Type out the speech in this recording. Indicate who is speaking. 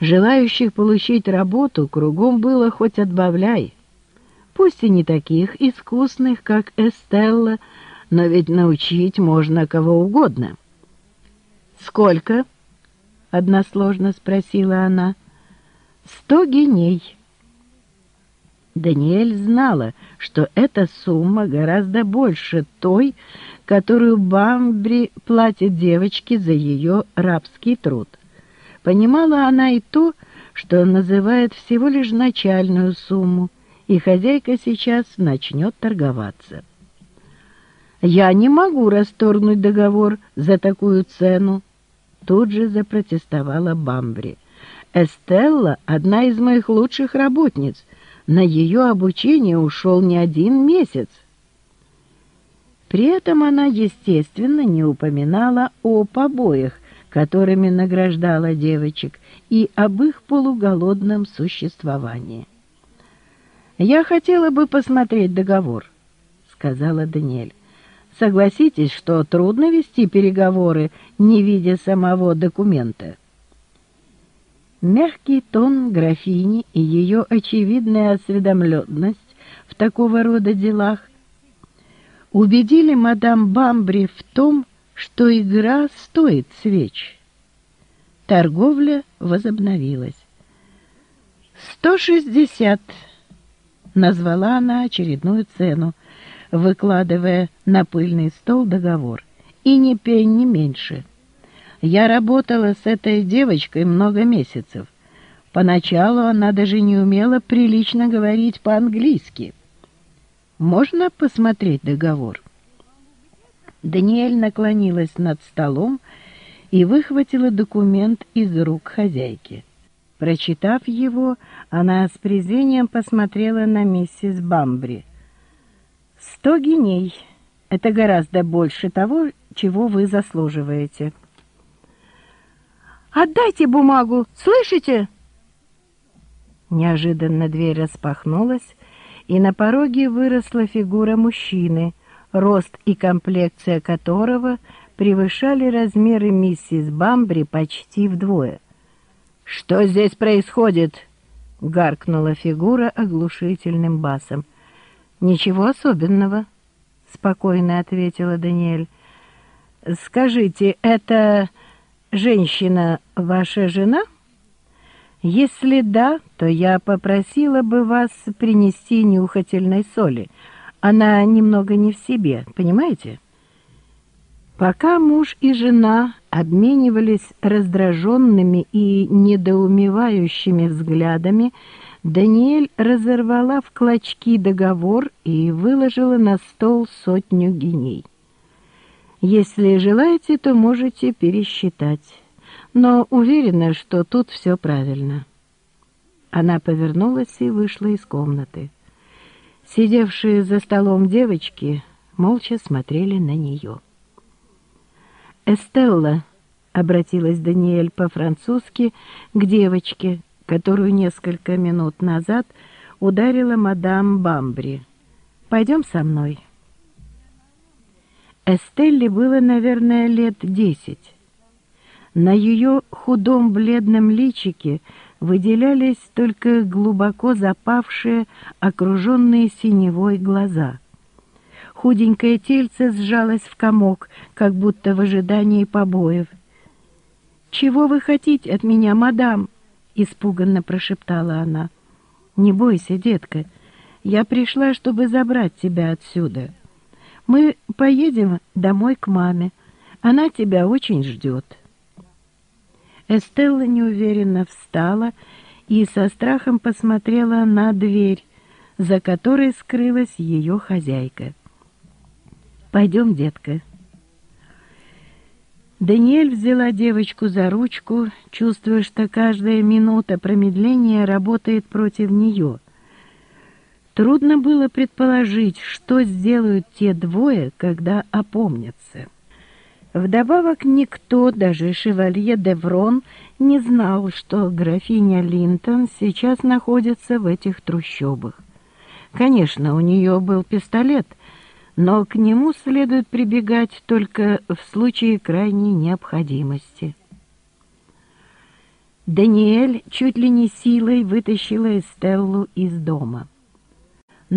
Speaker 1: Желающих получить работу кругом было хоть отбавляй. Пусть и не таких искусных, как Эстелла, но ведь научить можно кого угодно. «Сколько?» — односложно спросила она. «Сто геней». Даниэль знала, что эта сумма гораздо больше той, которую Бамбри платит девочке за ее рабский труд. Понимала она и то, что называет всего лишь начальную сумму, и хозяйка сейчас начнет торговаться. «Я не могу расторгнуть договор за такую цену», — тут же запротестовала Бамбри. «Эстелла — одна из моих лучших работниц. На ее обучение ушел не один месяц». При этом она, естественно, не упоминала о побоях, которыми награждала девочек, и об их полуголодном существовании. «Я хотела бы посмотреть договор», — сказала Даниэль. «Согласитесь, что трудно вести переговоры, не видя самого документа». Мягкий тон графини и ее очевидная осведомленность в такого рода делах убедили мадам Бамбри в том, что игра стоит свеч. Торговля возобновилась. «Сто шестьдесят!» — назвала она очередную цену, выкладывая на пыльный стол договор. «И ни пень, меньше. Я работала с этой девочкой много месяцев. Поначалу она даже не умела прилично говорить по-английски. Можно посмотреть договор?» Даниэль наклонилась над столом и выхватила документ из рук хозяйки. Прочитав его, она с презрением посмотрела на миссис Бамбри. «Сто геней — это гораздо больше того, чего вы заслуживаете». «Отдайте бумагу, слышите?» Неожиданно дверь распахнулась, и на пороге выросла фигура мужчины — рост и комплекция которого превышали размеры миссис Бамбри почти вдвое. «Что здесь происходит?» — гаркнула фигура оглушительным басом. «Ничего особенного», — спокойно ответила Даниэль. «Скажите, это женщина ваша жена?» «Если да, то я попросила бы вас принести нюхательной соли, она немного не в себе, понимаете? Пока муж и жена обменивались раздраженными и недоумевающими взглядами, Даниэль разорвала в клочки договор и выложила на стол сотню геней. Если желаете, то можете пересчитать, но уверена, что тут все правильно. Она повернулась и вышла из комнаты. Сидевшие за столом девочки молча смотрели на нее. «Эстелла», — обратилась Даниэль по-французски к девочке, которую несколько минут назад ударила мадам Бамбри. «Пойдем со мной». Эстелле было, наверное, лет десять. На ее худом бледном личике выделялись только глубоко запавшие, окруженные синевой глаза. Худенькое тельце сжалось в комок, как будто в ожидании побоев. «Чего вы хотите от меня, мадам?» — испуганно прошептала она. «Не бойся, детка, я пришла, чтобы забрать тебя отсюда. Мы поедем домой к маме, она тебя очень ждет». Эстелла неуверенно встала и со страхом посмотрела на дверь, за которой скрылась ее хозяйка. «Пойдем, детка». Даниэль взяла девочку за ручку, чувствуя, что каждая минута промедления работает против нее. Трудно было предположить, что сделают те двое, когда опомнятся. Вдобавок никто, даже шевалье Деврон, не знал, что графиня Линтон сейчас находится в этих трущобах. Конечно, у нее был пистолет, но к нему следует прибегать только в случае крайней необходимости. Даниэль чуть ли не силой вытащила Эстеллу из дома.